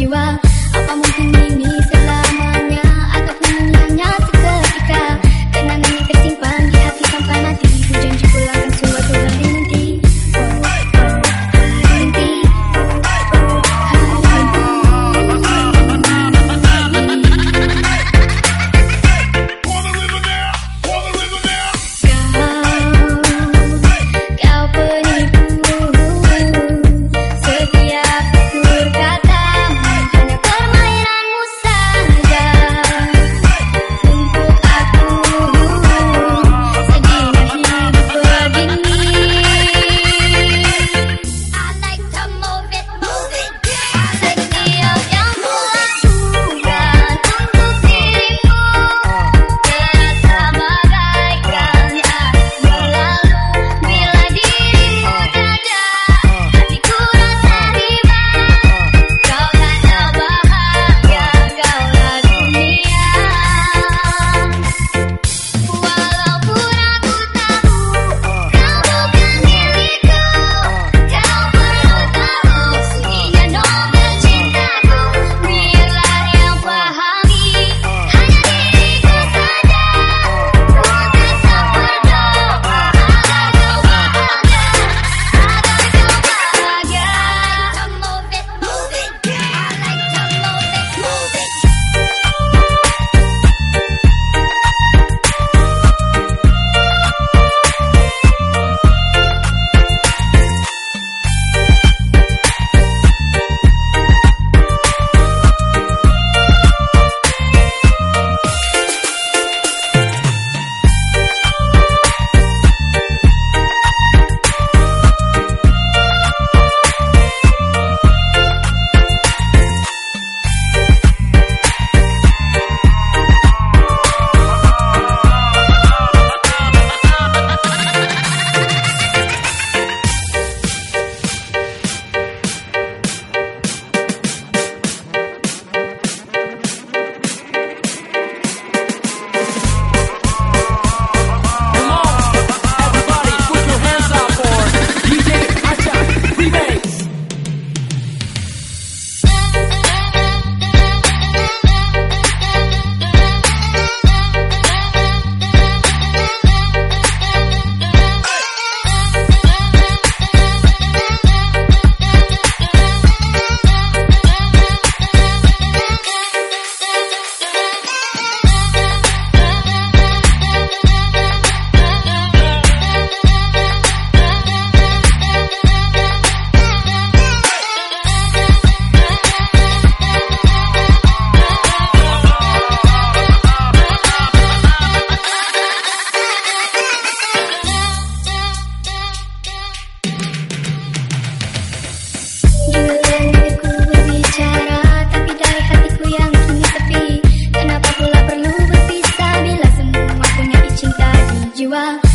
you up. time